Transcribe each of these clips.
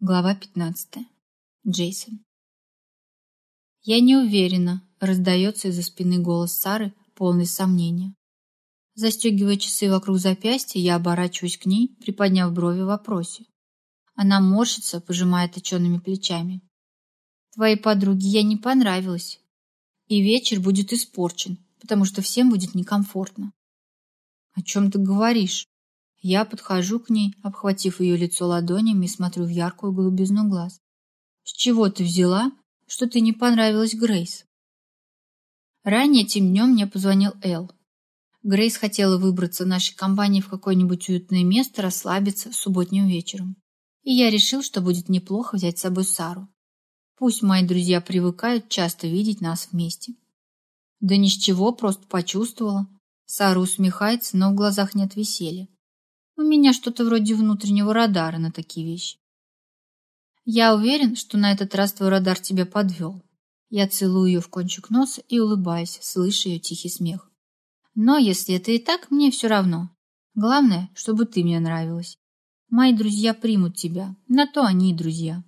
Глава 15. Джейсон. Я не уверена, раздается из-за спины голос Сары, полный сомнения. Застегивая часы вокруг запястья, я оборачиваюсь к ней, приподняв брови в вопросе. Она морщится, пожимая точенными плечами. Твоей подруге я не понравилась, и вечер будет испорчен, потому что всем будет некомфортно. О чем ты говоришь? Я подхожу к ней, обхватив ее лицо ладонями и смотрю в яркую голубизну глаз. «С чего ты взяла, что ты не понравилась Грейс?» Ранее тем днем мне позвонил Эл. Грейс хотела выбраться нашей компанией в какое-нибудь уютное место, расслабиться субботним вечером. И я решил, что будет неплохо взять с собой Сару. Пусть мои друзья привыкают часто видеть нас вместе. Да ни с чего, просто почувствовала. Сара усмехается, но в глазах нет веселья. У меня что-то вроде внутреннего радара на такие вещи. Я уверен, что на этот раз твой радар тебя подвел. Я целую ее в кончик носа и улыбаюсь, слыша ее тихий смех. Но если это и так, мне все равно. Главное, чтобы ты мне нравилась. Мои друзья примут тебя, на то они и друзья.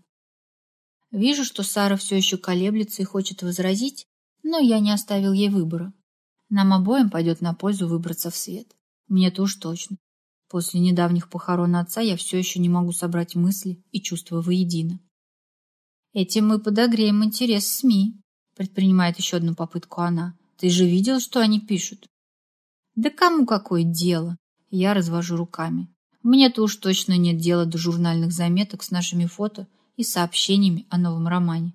Вижу, что Сара все еще колеблется и хочет возразить, но я не оставил ей выбора. Нам обоим пойдет на пользу выбраться в свет. Мне-то уж точно. После недавних похорон отца я все еще не могу собрать мысли и чувства воедино. Этим мы подогреем интерес СМИ, предпринимает еще одну попытку она. Ты же видел, что они пишут? Да кому какое дело? Я развожу руками. Мне-то уж точно нет дела до журнальных заметок с нашими фото и сообщениями о новом романе.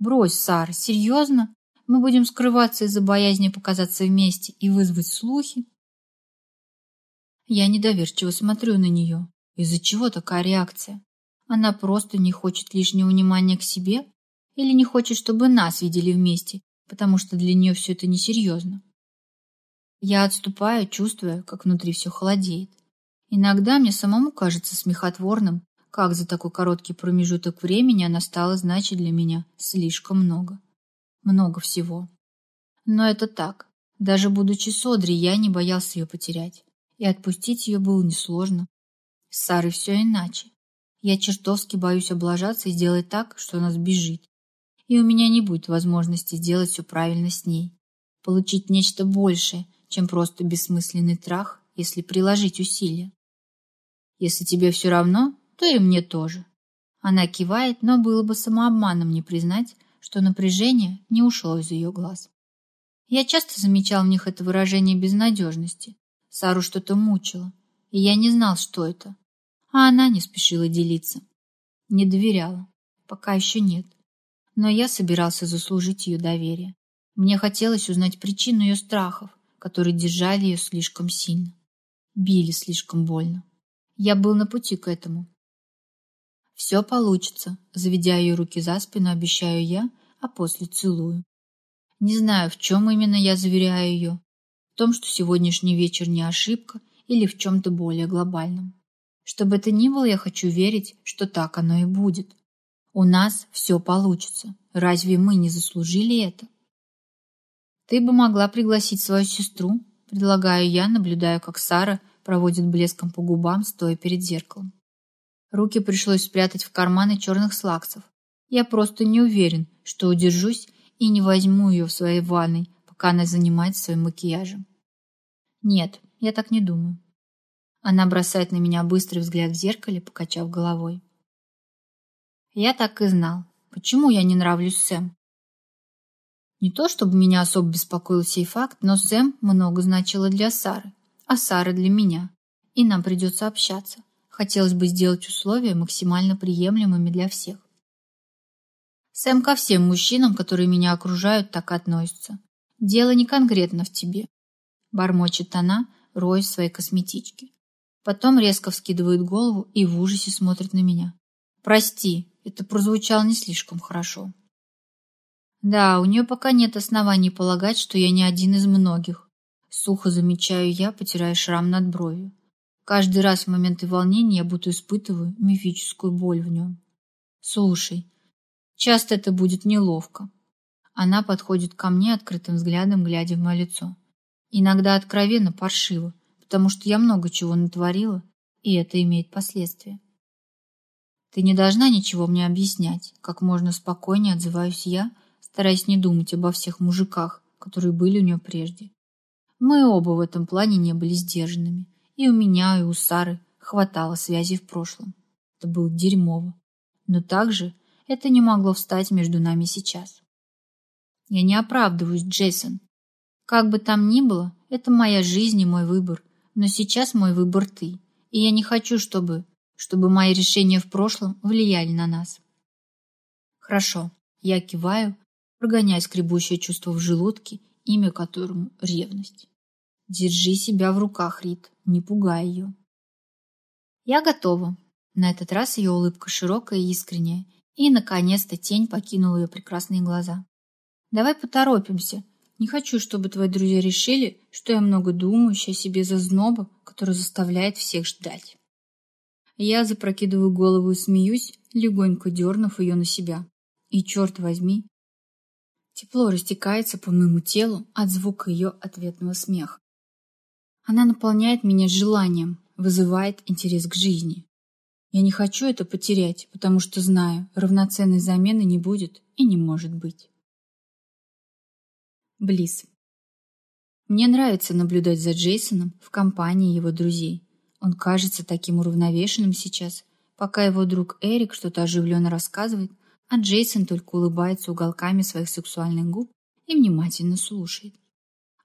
Брось, Сара, серьезно? Мы будем скрываться из-за боязни показаться вместе и вызвать слухи? Я недоверчиво смотрю на нее. Из-за чего такая реакция? Она просто не хочет лишнего внимания к себе или не хочет, чтобы нас видели вместе, потому что для нее все это несерьезно. Я отступаю, чувствуя, как внутри все холодеет. Иногда мне самому кажется смехотворным, как за такой короткий промежуток времени она стала значить для меня слишком много. Много всего. Но это так. Даже будучи Содри, я не боялся ее потерять и отпустить ее было несложно. С Сарой все иначе. Я чертовски боюсь облажаться и сделать так, что она сбежит. И у меня не будет возможности сделать все правильно с ней. Получить нечто большее, чем просто бессмысленный трах, если приложить усилия. Если тебе все равно, то и мне тоже. Она кивает, но было бы самообманом не признать, что напряжение не ушло из ее глаз. Я часто замечал в них это выражение безнадежности, Сару что-то мучило, и я не знал, что это. А она не спешила делиться. Не доверяла. Пока еще нет. Но я собирался заслужить ее доверие. Мне хотелось узнать причину ее страхов, которые держали ее слишком сильно. Били слишком больно. Я был на пути к этому. «Все получится», — заведя ее руки за спину, обещаю я, а после целую. Не знаю, в чем именно я заверяю ее, том, что сегодняшний вечер не ошибка или в чем-то более глобальном. Что бы это ни было, я хочу верить, что так оно и будет. У нас все получится. Разве мы не заслужили это? Ты бы могла пригласить свою сестру, предлагаю я, наблюдая, как Сара проводит блеском по губам, стоя перед зеркалом. Руки пришлось спрятать в карманы черных слаксов. Я просто не уверен, что удержусь и не возьму ее в своей ванной, пока она занимается своим макияжем. Нет, я так не думаю. Она бросает на меня быстрый взгляд в зеркале, покачав головой. Я так и знал. Почему я не нравлюсь Сэм? Не то, чтобы меня особо беспокоил сей факт, но Сэм много значила для Сары, а Сара для меня. И нам придется общаться. Хотелось бы сделать условия максимально приемлемыми для всех. Сэм ко всем мужчинам, которые меня окружают, так относится. Дело не конкретно в тебе. Бормочет она, роясь в своей косметичке. Потом резко вскидывает голову и в ужасе смотрит на меня. Прости, это прозвучало не слишком хорошо. Да, у нее пока нет оснований полагать, что я не один из многих. Сухо замечаю я, потирая шрам над бровью. Каждый раз в моменты волнения я будто испытываю мифическую боль в нем. Слушай, часто это будет неловко. Она подходит ко мне открытым взглядом, глядя в мое лицо. Иногда откровенно паршиво, потому что я много чего натворила, и это имеет последствия. Ты не должна ничего мне объяснять, как можно спокойнее отзываюсь я, стараясь не думать обо всех мужиках, которые были у нее прежде. Мы оба в этом плане не были сдержанными, и у меня, и у Сары хватало связи в прошлом. Это было дерьмово. Но также это не могло встать между нами сейчас. Я не оправдываюсь, Джейсон. Как бы там ни было, это моя жизнь и мой выбор. Но сейчас мой выбор ты. И я не хочу, чтобы, чтобы мои решения в прошлом влияли на нас. Хорошо. Я киваю, прогоняя скребущее чувство в желудке, имя которому — ревность. Держи себя в руках, Рит, не пугай ее. Я готова. На этот раз ее улыбка широкая и искренняя, и, наконец-то, тень покинула ее прекрасные глаза. Давай поторопимся. Не хочу, чтобы твои друзья решили, что я много думающая о себе зазноба, который заставляет всех ждать. Я запрокидываю голову и смеюсь, легонько дернув ее на себя. И, черт возьми, тепло растекается по моему телу от звука ее ответного смеха. Она наполняет меня желанием, вызывает интерес к жизни. Я не хочу это потерять, потому что знаю, равноценной замены не будет и не может быть. Близ. Мне нравится наблюдать за Джейсоном в компании его друзей. Он кажется таким уравновешенным сейчас, пока его друг Эрик что-то оживленно рассказывает, а Джейсон только улыбается уголками своих сексуальных губ и внимательно слушает.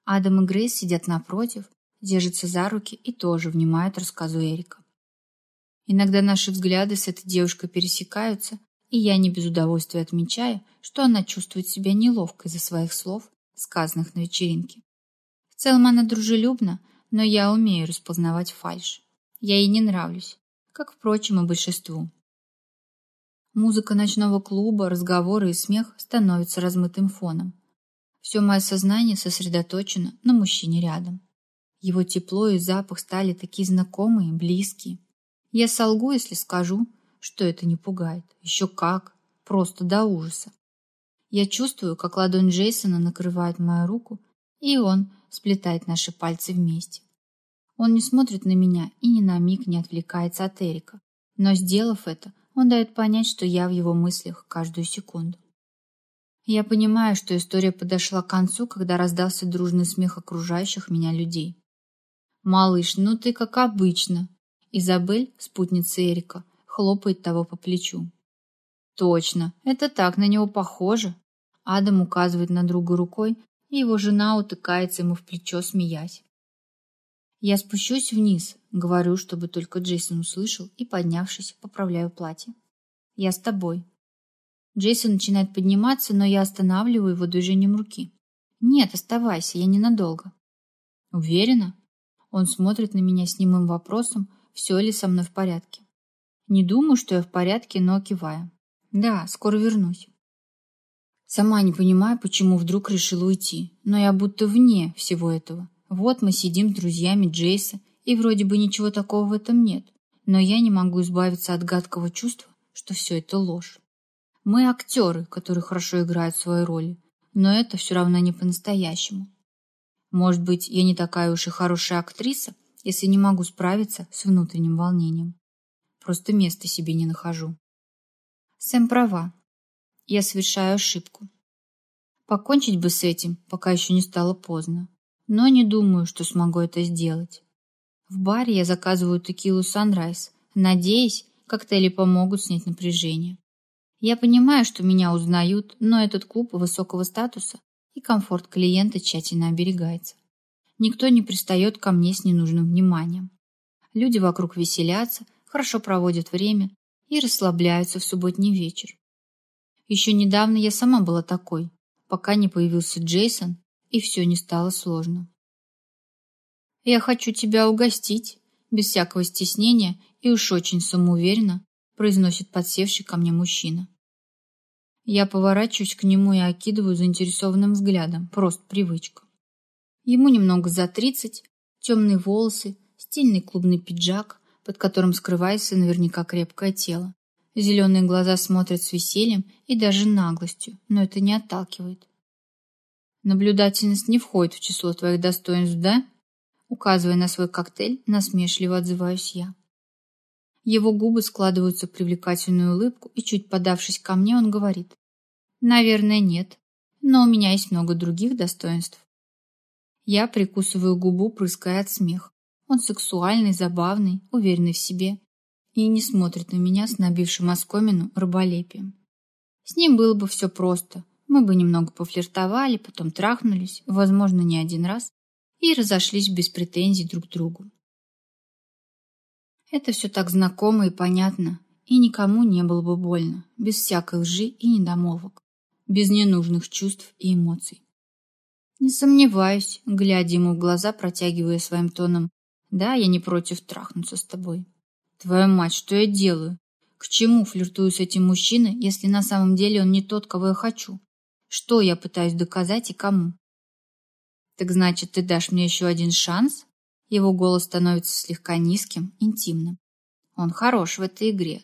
Адам и Грейс сидят напротив, держатся за руки и тоже внимают рассказу Эрика. Иногда наши взгляды с этой девушкой пересекаются, и я не без удовольствия отмечаю, что она чувствует себя неловко из-за своих слов, сказанных на вечеринке. В целом она дружелюбна, но я умею распознавать фальшь. Я ей не нравлюсь, как, впрочем, и большинству. Музыка ночного клуба, разговоры и смех становятся размытым фоном. Все мое сознание сосредоточено на мужчине рядом. Его тепло и запах стали такие знакомые, близкие. Я солгу, если скажу, что это не пугает. Еще как. Просто до ужаса. Я чувствую, как ладонь Джейсона накрывает мою руку, и он сплетает наши пальцы вместе. Он не смотрит на меня и ни на миг не отвлекается от Эрика. Но, сделав это, он дает понять, что я в его мыслях каждую секунду. Я понимаю, что история подошла к концу, когда раздался дружный смех окружающих меня людей. «Малыш, ну ты как обычно!» Изабель, спутница Эрика, хлопает того по плечу. «Точно, это так на него похоже!» Адам указывает на друга рукой, и его жена утыкается ему в плечо, смеясь. Я спущусь вниз, говорю, чтобы только Джейсон услышал, и, поднявшись, поправляю платье. Я с тобой. Джейсон начинает подниматься, но я останавливаю его движением руки. Нет, оставайся, я ненадолго. Уверена? Он смотрит на меня с немым вопросом, все ли со мной в порядке. Не думаю, что я в порядке, но киваю. Да, скоро вернусь. Сама не понимаю, почему вдруг решила уйти, но я будто вне всего этого. Вот мы сидим с друзьями Джейса, и вроде бы ничего такого в этом нет, но я не могу избавиться от гадкого чувства, что все это ложь. Мы актеры, которые хорошо играют свои роли, но это все равно не по-настоящему. Может быть, я не такая уж и хорошая актриса, если не могу справиться с внутренним волнением. Просто места себе не нахожу. Сэм права. Я совершаю ошибку. Покончить бы с этим, пока еще не стало поздно. Но не думаю, что смогу это сделать. В баре я заказываю текилу Sunrise, надеясь, коктейли помогут снять напряжение. Я понимаю, что меня узнают, но этот клуб высокого статуса и комфорт клиента тщательно оберегается. Никто не пристает ко мне с ненужным вниманием. Люди вокруг веселятся, хорошо проводят время и расслабляются в субботний вечер. Еще недавно я сама была такой, пока не появился Джейсон, и все не стало сложно. «Я хочу тебя угостить», без всякого стеснения и уж очень самоуверенно произносит подсевший ко мне мужчина. Я поворачиваюсь к нему и окидываю заинтересованным взглядом, просто привычка. Ему немного за тридцать, темные волосы, стильный клубный пиджак, под которым скрывается наверняка крепкое тело. Зеленые глаза смотрят с весельем и даже наглостью, но это не отталкивает. Наблюдательность не входит в число твоих достоинств, да? Указывая на свой коктейль, насмешливо отзываюсь я. Его губы складываются в привлекательную улыбку, и чуть подавшись ко мне, он говорит. Наверное, нет, но у меня есть много других достоинств. Я прикусываю губу, прыская от смеха. Он сексуальный, забавный, уверенный в себе и не смотрит на меня с набившим оскомину раболепием. С ним было бы все просто. Мы бы немного пофлиртовали, потом трахнулись, возможно, не один раз, и разошлись без претензий друг к другу. Это все так знакомо и понятно, и никому не было бы больно, без всякой лжи и недомолвок, без ненужных чувств и эмоций. Не сомневаюсь, глядя ему в глаза, протягивая своим тоном, да, я не против трахнуться с тобой. Твою мать, что я делаю? К чему флиртую с этим мужчиной, если на самом деле он не тот, кого я хочу? Что я пытаюсь доказать и кому? Так значит, ты дашь мне еще один шанс? Его голос становится слегка низким, интимным. Он хорош в этой игре.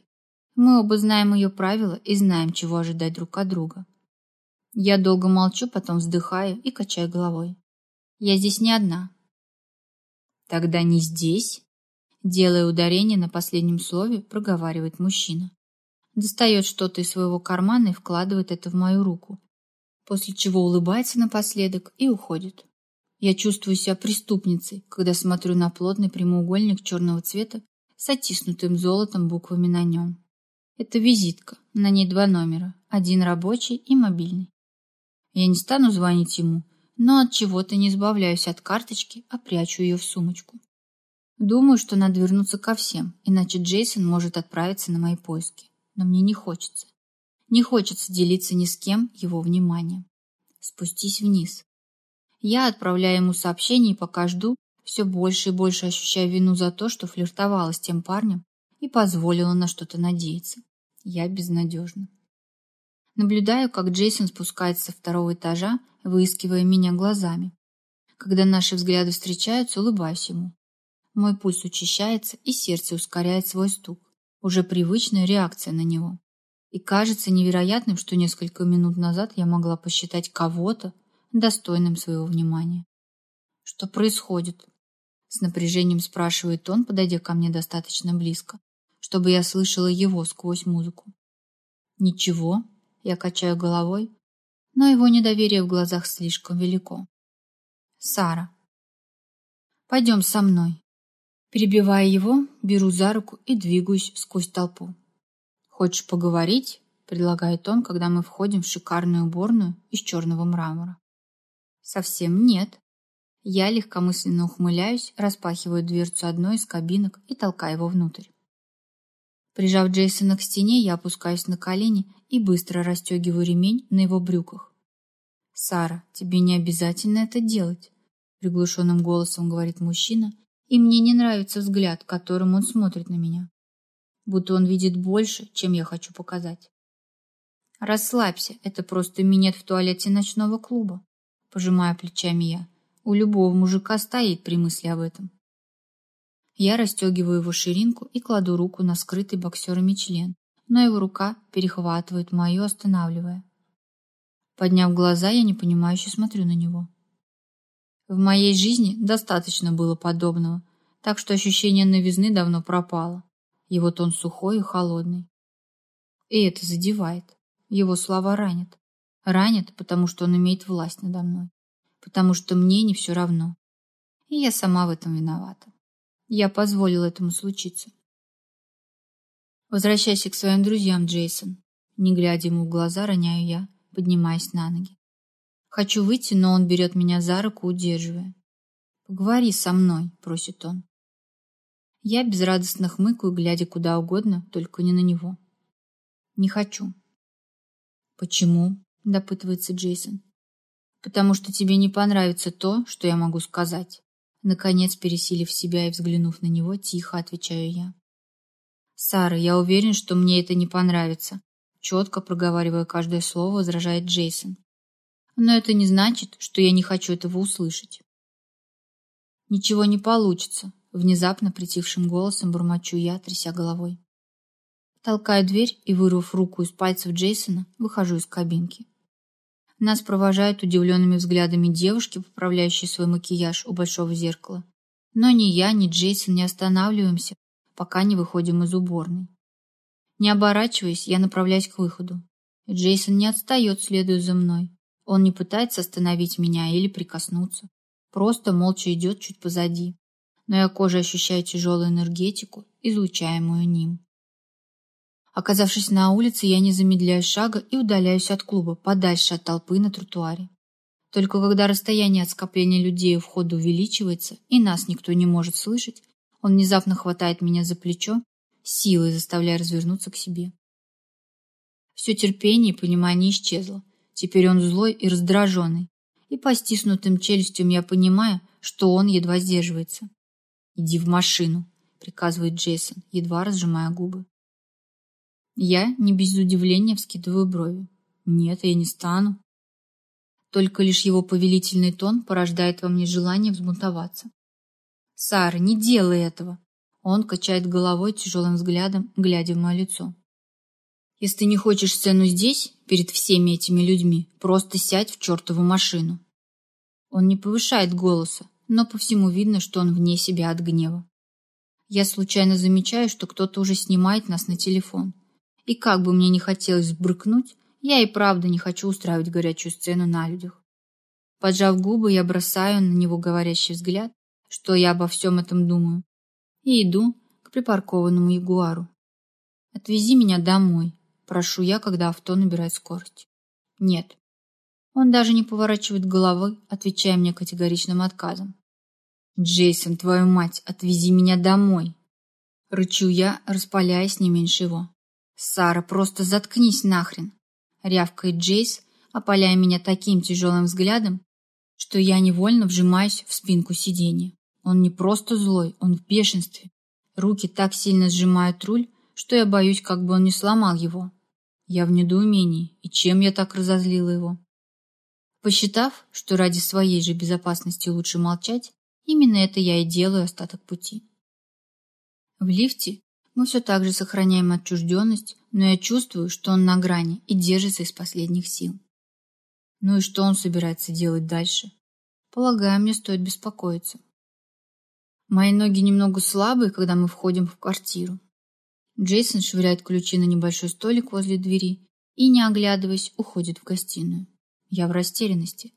Мы оба знаем ее правила и знаем, чего ожидать друг от друга. Я долго молчу, потом вздыхаю и качаю головой. Я здесь не одна. Тогда не здесь. Делая ударение на последнем слове, проговаривает мужчина. Достает что-то из своего кармана и вкладывает это в мою руку, после чего улыбается напоследок и уходит. Я чувствую себя преступницей, когда смотрю на плотный прямоугольник черного цвета с оттиснутым золотом буквами на нем. Это визитка, на ней два номера, один рабочий и мобильный. Я не стану звонить ему, но от чего-то не избавляюсь от карточки, а прячу ее в сумочку. Думаю, что надо вернуться ко всем, иначе Джейсон может отправиться на мои поиски. Но мне не хочется. Не хочется делиться ни с кем его вниманием. Спустись вниз. Я отправляю ему сообщение и пока жду, все больше и больше ощущаю вину за то, что флиртовала с тем парнем и позволила на что-то надеяться. Я безнадежна. Наблюдаю, как Джейсон спускается со второго этажа, выискивая меня глазами. Когда наши взгляды встречаются, улыбаюсь ему. Мой пульс учащается, и сердце ускоряет свой стук. Уже привычная реакция на него. И кажется невероятным, что несколько минут назад я могла посчитать кого-то, достойным своего внимания. Что происходит? С напряжением спрашивает он, подойдя ко мне достаточно близко, чтобы я слышала его сквозь музыку. Ничего, я качаю головой, но его недоверие в глазах слишком велико. Сара. Пойдем со мной. Перебивая его, беру за руку и двигаюсь сквозь толпу. Хочешь поговорить? предлагает он, когда мы входим в шикарную уборную из черного мрамора. Совсем нет. Я легкомысленно ухмыляюсь, распахиваю дверцу одной из кабинок и толкаю его внутрь. Прижав Джейсона к стене, я опускаюсь на колени и быстро расстегиваю ремень на его брюках. «Сара, тебе не обязательно это делать», — приглушенным голосом говорит мужчина, и мне не нравится взгляд, которым он смотрит на меня. Будто он видит больше, чем я хочу показать. «Расслабься, это просто минет в туалете ночного клуба пожимая плечами я. У любого мужика стоит при мысли об этом. Я расстегиваю его ширинку и кладу руку на скрытый боксерами член, но его рука перехватывает мою, останавливая. Подняв глаза, я непонимающе смотрю на него. В моей жизни достаточно было подобного, так что ощущение новизны давно пропало. Его тон сухой и холодный. И это задевает. Его слова ранят. Ранит, потому что он имеет власть надо мной. Потому что мне не все равно. И я сама в этом виновата. Я позволила этому случиться. Возвращайся к своим друзьям, Джейсон. Не глядя ему в глаза, роняю я, поднимаясь на ноги. Хочу выйти, но он берет меня за руку, удерживая. «Поговори со мной», — просит он. Я безрадостно хмыкаю, глядя куда угодно, только не на него. Не хочу. Почему? — допытывается Джейсон. «Потому что тебе не понравится то, что я могу сказать». Наконец, пересилив себя и взглянув на него, тихо отвечаю я. «Сара, я уверен, что мне это не понравится», четко проговаривая каждое слово, возражает Джейсон. «Но это не значит, что я не хочу этого услышать». «Ничего не получится», — внезапно притихшим голосом бормочу я, тряся головой. Толкаю дверь и, вырвав руку из пальцев Джейсона, выхожу из кабинки. Нас провожают удивленными взглядами девушки, поправляющие свой макияж у большого зеркала. Но ни я, ни Джейсон не останавливаемся, пока не выходим из уборной. Не оборачиваясь, я направляюсь к выходу. Джейсон не отстает, следуя за мной. Он не пытается остановить меня или прикоснуться. Просто молча идет чуть позади. Но я кожей ощущаю тяжелую энергетику, излучаемую ним. Оказавшись на улице, я не замедляю шага и удаляюсь от клуба, подальше от толпы на тротуаре. Только когда расстояние от скопления людей у входа увеличивается, и нас никто не может слышать, он внезапно хватает меня за плечо, силой заставляя развернуться к себе. Все терпение и понимание исчезло. Теперь он злой и раздраженный, и по стиснутым челюстям я понимаю, что он едва сдерживается. «Иди в машину», — приказывает Джейсон, едва разжимая губы. Я не без удивления вскидываю брови. «Нет, я не стану». Только лишь его повелительный тон порождает во мне желание взбунтоваться. «Сара, не делай этого!» Он качает головой тяжелым взглядом, глядя в мое лицо. «Если ты не хочешь сцену здесь, перед всеми этими людьми, просто сядь в чертову машину». Он не повышает голоса, но по всему видно, что он вне себя от гнева. Я случайно замечаю, что кто-то уже снимает нас на телефон. И как бы мне не хотелось брыкнуть, я и правда не хочу устраивать горячую сцену на людях. Поджав губы, я бросаю на него говорящий взгляд, что я обо всем этом думаю, и иду к припаркованному ягуару. «Отвези меня домой», – прошу я, когда авто набирает скорость. «Нет». Он даже не поворачивает головы, отвечая мне категоричным отказом. «Джейсон, твою мать, отвези меня домой!» Рычу я, распаляясь не меньше его. «Сара, просто заткнись нахрен!» рявкает Джейс, опаляя меня таким тяжелым взглядом, что я невольно вжимаюсь в спинку сиденья. Он не просто злой, он в бешенстве. Руки так сильно сжимают руль, что я боюсь, как бы он не сломал его. Я в недоумении, и чем я так разозлила его? Посчитав, что ради своей же безопасности лучше молчать, именно это я и делаю остаток пути. В лифте мы все так же сохраняем отчужденность, но я чувствую, что он на грани и держится из последних сил. Ну и что он собирается делать дальше? Полагаю, мне стоит беспокоиться. Мои ноги немного слабые, когда мы входим в квартиру. Джейсон швыряет ключи на небольшой столик возле двери и, не оглядываясь, уходит в гостиную. Я в растерянности.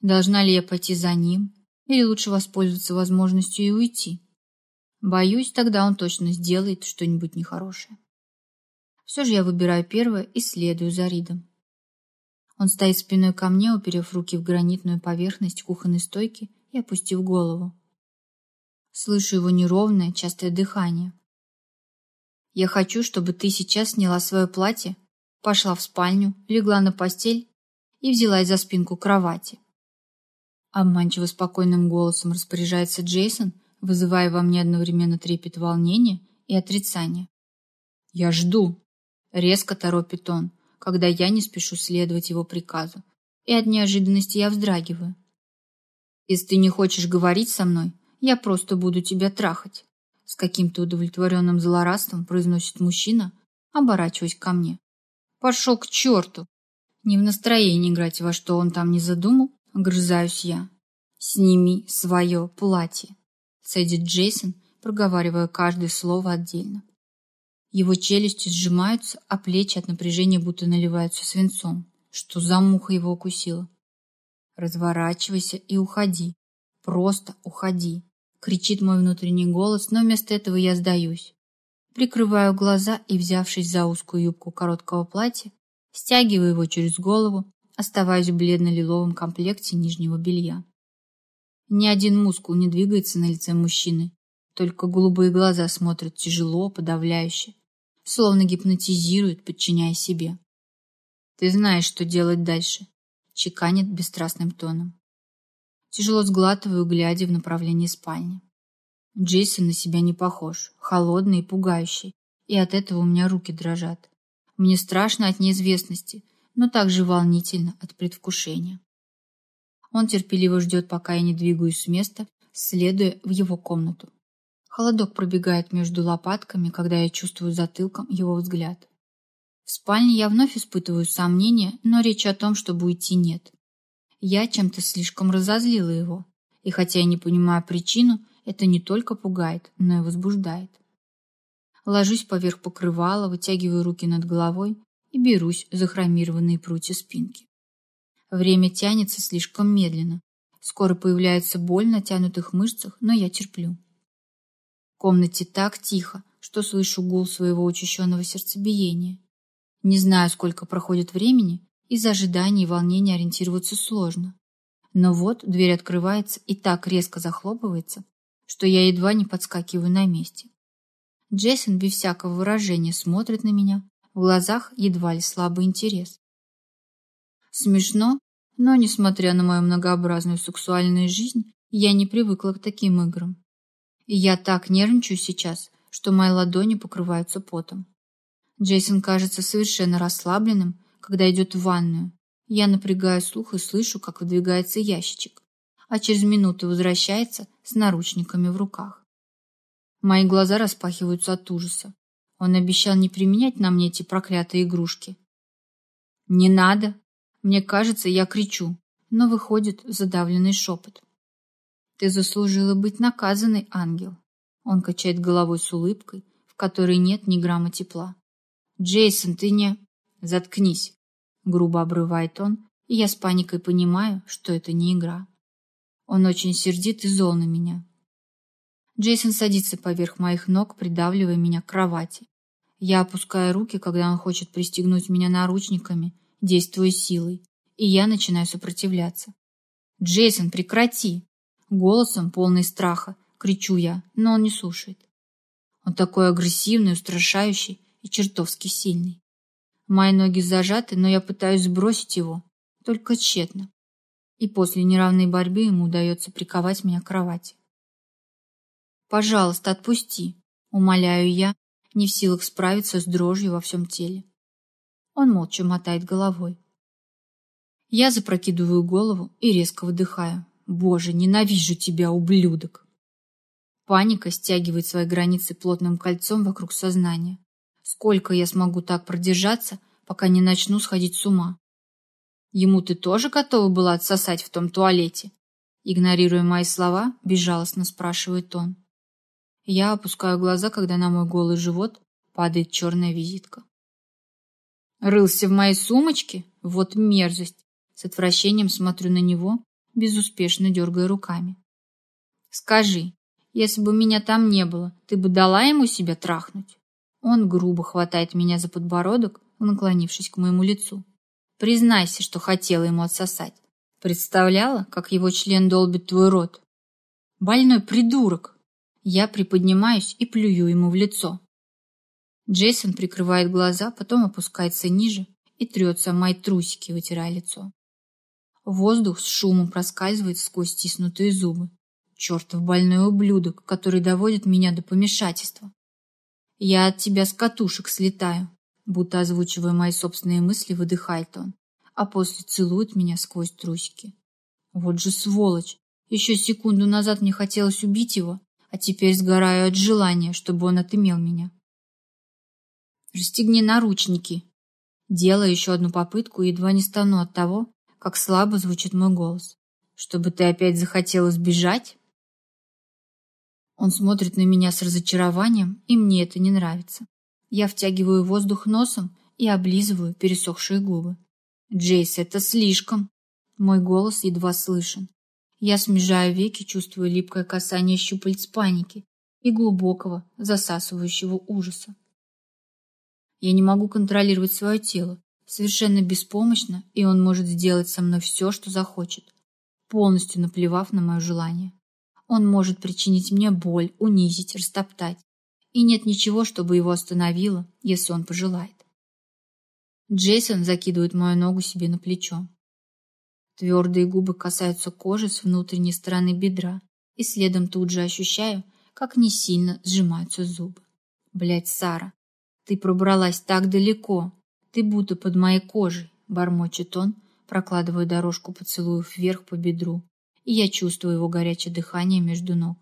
Должна ли я пойти за ним или лучше воспользоваться возможностью и уйти? Боюсь, тогда он точно сделает что-нибудь нехорошее. Все же я выбираю первое и следую за Ридом. Он стоит спиной ко мне, уперев руки в гранитную поверхность кухонной стойки и опустив голову. Слышу его неровное, частое дыхание. Я хочу, чтобы ты сейчас сняла свое платье, пошла в спальню, легла на постель и взялась за спинку кровати. Обманчиво спокойным голосом распоряжается Джейсон, вызывая во мне одновременно трепет волнения и отрицания. «Я жду», Резко торопит он, когда я не спешу следовать его приказу, и от неожиданности я вздрагиваю. «Если ты не хочешь говорить со мной, я просто буду тебя трахать», с каким-то удовлетворенным злорадством произносит мужчина, оборачиваясь ко мне. «Пошел к черту!» Не в настроении играть во что он там не задумал, огрызаюсь я. «Сними свое платье», цедит Джейсон, проговаривая каждое слово отдельно. Его челюсти сжимаются, а плечи от напряжения будто наливаются свинцом. Что за муха его укусила? Разворачивайся и уходи. Просто уходи. Кричит мой внутренний голос, но вместо этого я сдаюсь. Прикрываю глаза и, взявшись за узкую юбку короткого платья, стягиваю его через голову, оставаясь в бледно-лиловом комплекте нижнего белья. Ни один мускул не двигается на лице мужчины, только голубые глаза смотрят тяжело, подавляюще, словно гипнотизирует, подчиняя себе. «Ты знаешь, что делать дальше», — чеканит бесстрастным тоном. Тяжело сглатываю, глядя в направлении спальни. Джейсон на себя не похож, холодный и пугающий, и от этого у меня руки дрожат. Мне страшно от неизвестности, но также волнительно от предвкушения. Он терпеливо ждет, пока я не двигаюсь с места, следуя в его комнату. Холодок пробегает между лопатками, когда я чувствую затылком его взгляд. В спальне я вновь испытываю сомнения, но речи о том, чтобы уйти, нет. Я чем-то слишком разозлила его, и хотя я не понимаю причину, это не только пугает, но и возбуждает. Ложусь поверх покрывала, вытягиваю руки над головой и берусь за хромированные прутья спинки. Время тянется слишком медленно. Скоро появляется боль на тянутых мышцах, но я терплю. В комнате так тихо, что слышу гул своего учащенного сердцебиения. Не знаю, сколько проходит времени, из-за ожидания и волнения ориентироваться сложно. Но вот дверь открывается и так резко захлопывается, что я едва не подскакиваю на месте. Джейсон без всякого выражения смотрит на меня, в глазах едва ли слабый интерес. Смешно, но, несмотря на мою многообразную сексуальную жизнь, я не привыкла к таким играм. И я так нервничаю сейчас, что мои ладони покрываются потом. Джейсон кажется совершенно расслабленным, когда идет в ванную. Я напрягаю слух и слышу, как выдвигается ящичек, а через минуту возвращается с наручниками в руках. Мои глаза распахиваются от ужаса. Он обещал не применять на мне эти проклятые игрушки. «Не надо!» Мне кажется, я кричу, но выходит задавленный шепот. «Ты заслужила быть наказанной, ангел!» Он качает головой с улыбкой, в которой нет ни грамма тепла. «Джейсон, ты не...» «Заткнись!» Грубо обрывает он, и я с паникой понимаю, что это не игра. Он очень сердит и зол на меня. Джейсон садится поверх моих ног, придавливая меня к кровати. Я опускаю руки, когда он хочет пристегнуть меня наручниками, действуя силой, и я начинаю сопротивляться. «Джейсон, прекрати!» Голосом, полный страха, кричу я, но он не слушает. Он такой агрессивный, устрашающий и чертовски сильный. Мои ноги зажаты, но я пытаюсь сбросить его, только тщетно. И после неравной борьбы ему удается приковать меня к кровати. «Пожалуйста, отпусти», — умоляю я, не в силах справиться с дрожью во всем теле. Он молча мотает головой. Я запрокидываю голову и резко выдыхаю. «Боже, ненавижу тебя, ублюдок!» Паника стягивает свои границы плотным кольцом вокруг сознания. Сколько я смогу так продержаться, пока не начну сходить с ума? Ему ты тоже готова была отсосать в том туалете? Игнорируя мои слова, безжалостно спрашивает он. Я опускаю глаза, когда на мой голый живот падает черная визитка. Рылся в моей сумочке? Вот мерзость. С отвращением смотрю на него, безуспешно дергая руками. Скажи, если бы меня там не было, ты бы дала ему себя трахнуть? Он грубо хватает меня за подбородок, наклонившись к моему лицу. Признайся, что хотела ему отсосать. Представляла, как его член долбит твой рот? Больной придурок! Я приподнимаюсь и плюю ему в лицо. Джейсон прикрывает глаза, потом опускается ниже и трется мои трусики, вытирая лицо. Воздух с шумом проскальзывает сквозь стиснутые зубы. Чертов больной ублюдок, который доводит меня до помешательства. Я от тебя с катушек слетаю, будто озвучивая мои собственные мысли, выдыхает он, а после целует меня сквозь трусики. Вот же сволочь! Еще секунду назад мне хотелось убить его, а теперь сгораю от желания, чтобы он отымел меня. Расстегни наручники. Делаю еще одну попытку и едва не стану от того, как слабо звучит мой голос. Чтобы ты опять захотела сбежать? Он смотрит на меня с разочарованием, и мне это не нравится. Я втягиваю воздух носом и облизываю пересохшие губы. Джейс, это слишком. Мой голос едва слышен. Я смежаю веки, чувствуя липкое касание щупальц паники и глубокого, засасывающего ужаса. Я не могу контролировать свое тело, совершенно беспомощно, и он может сделать со мной все, что захочет, полностью наплевав на мое желание. Он может причинить мне боль, унизить, растоптать, и нет ничего, чтобы его остановило, если он пожелает. Джейсон закидывает мою ногу себе на плечо. Твердые губы касаются кожи с внутренней стороны бедра, и следом тут же ощущаю, как не сильно сжимаются зубы. Блять, Сара, ты пробралась так далеко. Ты будто под моей кожей, бормочет он, прокладывая дорожку поцелуев вверх по бедру, и я чувствую его горячее дыхание между ног.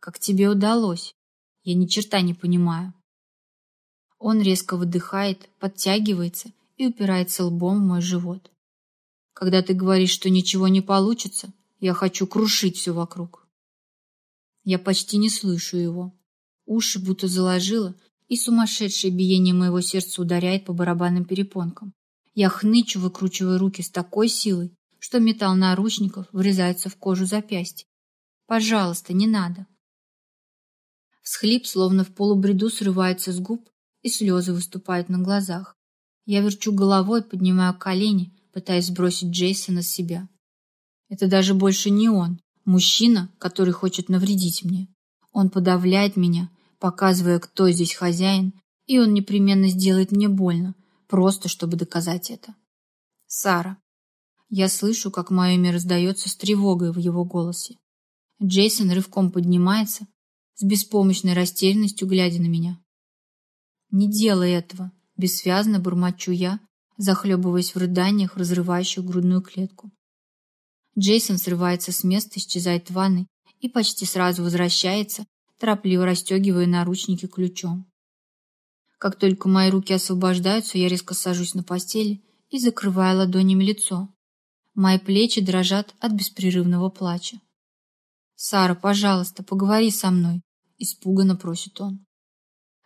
Как тебе удалось? Я ни черта не понимаю. Он резко выдыхает, подтягивается и упирается лбом в мой живот. Когда ты говоришь, что ничего не получится, я хочу крушить все вокруг. Я почти не слышу его. Уши будто заложило, и сумасшедшее биение моего сердца ударяет по барабанным перепонкам. Я хнычу, выкручивая руки с такой силой, что металл наручников врезается в кожу запястья. Пожалуйста, не надо. Всхлип, словно в полубреду, срывается с губ, и слезы выступают на глазах. Я верчу головой, поднимаю колени, пытаясь сбросить Джейсона с себя. Это даже больше не он, мужчина, который хочет навредить мне. Он подавляет меня, показывая, кто здесь хозяин, и он непременно сделает мне больно, просто чтобы доказать это. Сара. Я слышу, как мое имя раздается с тревогой в его голосе. Джейсон рывком поднимается, с беспомощной растерянностью глядя на меня. «Не делай этого!» — бессвязно бурмочу я, захлебываясь в рыданиях, разрывающих грудную клетку. Джейсон срывается с места, исчезает в ванной и почти сразу возвращается, торопливо расстегивая наручники ключом. Как только мои руки освобождаются, я резко сажусь на постели и закрываю ладонями лицо. Мои плечи дрожат от беспрерывного плача. «Сара, пожалуйста, поговори со мной», — испуганно просит он.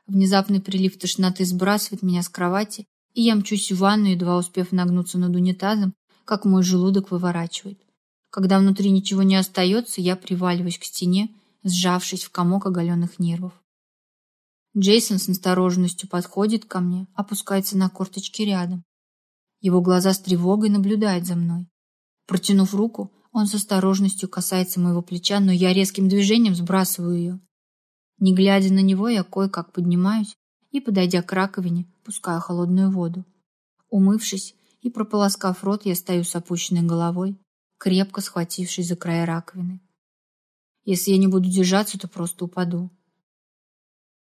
Внезапный прилив тошноты сбрасывает меня с кровати, и я мчусь в ванну, едва успев нагнуться над унитазом, как мой желудок выворачивает. Когда внутри ничего не остается, я приваливаюсь к стене, сжавшись в комок оголенных нервов. Джейсон с настороженностью подходит ко мне, опускается на корточки рядом. Его глаза с тревогой наблюдают за мной. Протянув руку, он с осторожностью касается моего плеча, но я резким движением сбрасываю ее. Не глядя на него, я кое-как поднимаюсь и, подойдя к раковине, пускаю холодную воду. Умывшись и прополоскав рот, я стою с опущенной головой, крепко схватившись за края раковины. Если я не буду держаться, то просто упаду.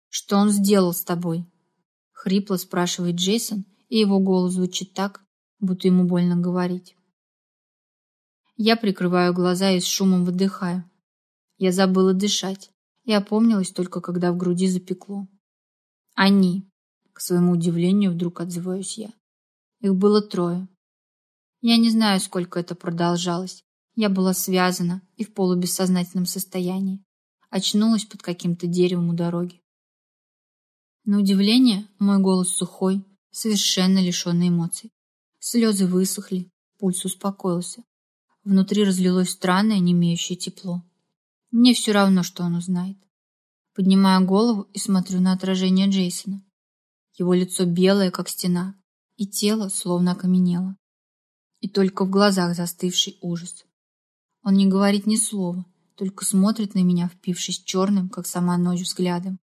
«Что он сделал с тобой?» — хрипло спрашивает Джейсон, и его голос звучит так, будто ему больно говорить. Я прикрываю глаза и с шумом выдыхаю. Я забыла дышать и опомнилась только, когда в груди запекло. «Они!» — к своему удивлению вдруг отзываюсь я. Их было трое. Я не знаю, сколько это продолжалось. Я была связана и в полубессознательном состоянии. Очнулась под каким-то деревом у дороги. На удивление, мой голос сухой, совершенно лишенный эмоций. Слезы высохли, пульс успокоился. Внутри разлилось странное, немеющее тепло. Мне все равно, что он узнает. Поднимаю голову и смотрю на отражение Джейсона. Его лицо белое, как стена, и тело словно окаменело и только в глазах застывший ужас. Он не говорит ни слова, только смотрит на меня, впившись черным, как сама ночь, взглядом.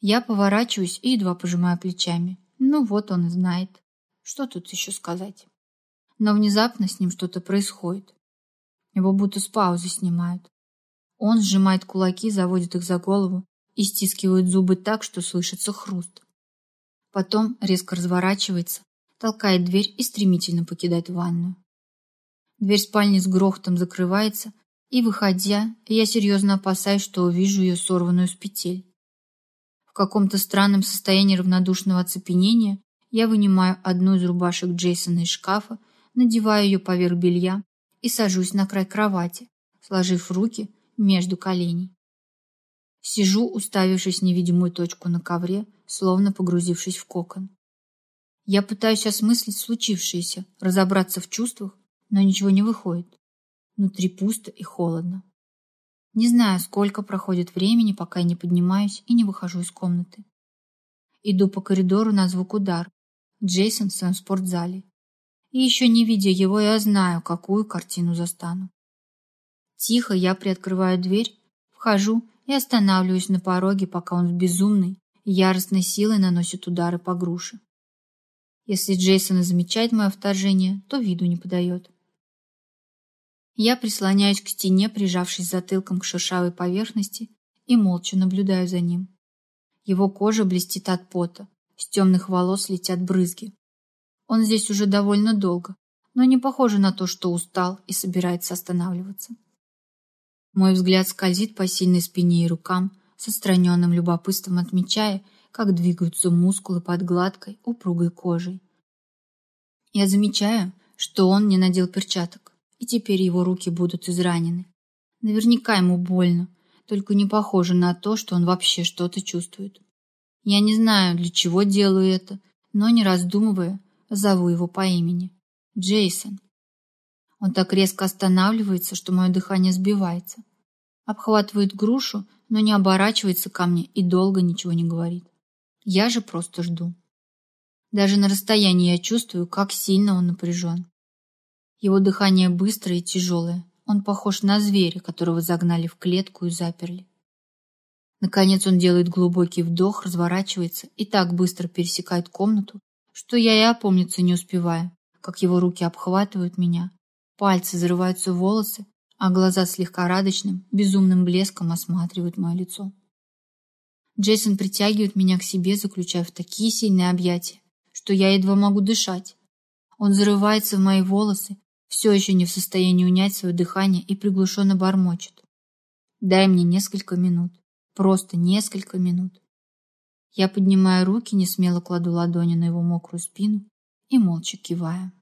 Я поворачиваюсь и едва пожимаю плечами. Ну вот он и знает. Что тут еще сказать? Но внезапно с ним что-то происходит. Его будто с паузы снимают. Он сжимает кулаки, заводит их за голову и стискивает зубы так, что слышится хруст. Потом резко разворачивается толкает дверь и стремительно покидает ванную. Дверь спальни с грохотом закрывается, и, выходя, я серьезно опасаюсь, что увижу ее сорванную с петель. В каком-то странном состоянии равнодушного оцепенения я вынимаю одну из рубашек Джейсона из шкафа, надеваю ее поверх белья и сажусь на край кровати, сложив руки между коленей. Сижу, уставившись в невидимую точку на ковре, словно погрузившись в кокон. Я пытаюсь осмыслить случившееся, разобраться в чувствах, но ничего не выходит. Внутри пусто и холодно. Не знаю, сколько проходит времени, пока я не поднимаюсь и не выхожу из комнаты. Иду по коридору на звук удар. Джейсон в своем спортзале. И еще не видя его, я знаю, какую картину застану. Тихо я приоткрываю дверь, вхожу и останавливаюсь на пороге, пока он с безумной, яростной силой наносит удары по груше. Если Джейсон и замечает мое вторжение, то виду не подает. Я прислоняюсь к стене, прижавшись затылком к шершавой поверхности, и молча наблюдаю за ним. Его кожа блестит от пота, с темных волос летят брызги. Он здесь уже довольно долго, но не похоже на то, что устал и собирается останавливаться. Мой взгляд скользит по сильной спине и рукам, с отстраненным любопытством отмечая, как двигаются мускулы под гладкой, упругой кожей. Я замечаю, что он не надел перчаток, и теперь его руки будут изранены. Наверняка ему больно, только не похоже на то, что он вообще что-то чувствует. Я не знаю, для чего делаю это, но, не раздумывая, зову его по имени. Джейсон. Он так резко останавливается, что мое дыхание сбивается. Обхватывает грушу, но не оборачивается ко мне и долго ничего не говорит. Я же просто жду. Даже на расстоянии я чувствую, как сильно он напряжен. Его дыхание быстрое и тяжелое. Он похож на зверя, которого загнали в клетку и заперли. Наконец он делает глубокий вдох, разворачивается и так быстро пересекает комнату, что я и опомниться не успеваю, как его руки обхватывают меня, пальцы зарываются в волосы, а глаза с легкорадочным, безумным блеском осматривают мое лицо. Джейсон притягивает меня к себе, заключая в такие сильные объятия, что я едва могу дышать. Он зарывается в мои волосы, все еще не в состоянии унять свое дыхание и приглушенно бормочет. «Дай мне несколько минут. Просто несколько минут». Я поднимаю руки, не смело кладу ладони на его мокрую спину и молча киваю.